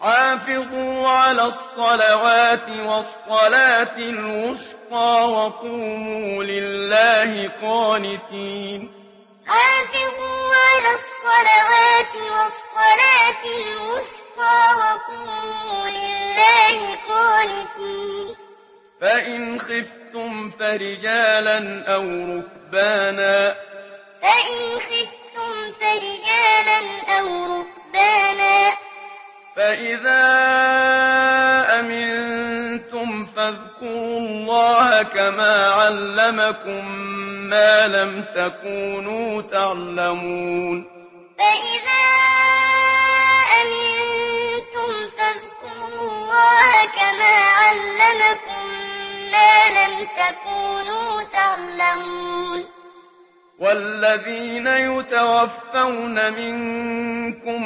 حافظوا على الصلوات والصلاة الوسطى وقوموا لله قانتين. حافظوا على الصلوات والصلاة الوسطى وقوموا لله قانتين. فإن خفتم فرجالا أو ركبانا. فإن خفتم فرجالا أو ركبانا فإذا أمنتم فاذكروا الله كما علمكم ما لم تكونوا تعلمون فإذا أمنتم فاذكروا الله كما علمكم ما لم تكونوا تعلمون والذين يتوفون منكم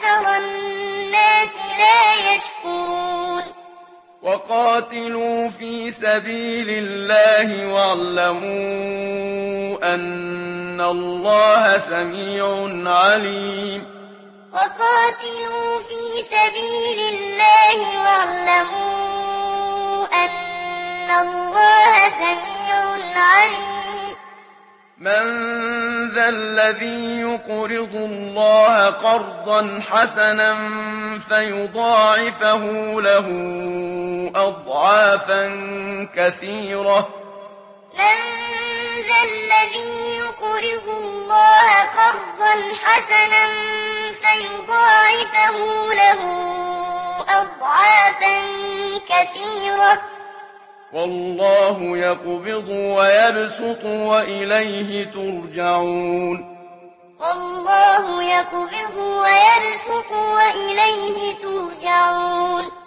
أكثر الناس لا يشكرون وقاتلوا في سبيل الله واعلموا أن الله سميع عليم وقاتلوا في سبيل الله واعلموا أن الله سميع عليم من ذا الذي يقرض الله قرضا حسنا فيضاعفه له أضعافا كثيرة. من ذا الذي يقرض الله قرضا حسنا فيضاعفه له أضعافا كثيرة. والله يقبض ويبسط وإليه ترجعون. والله يقبض ويبسط وإليه ترجعون.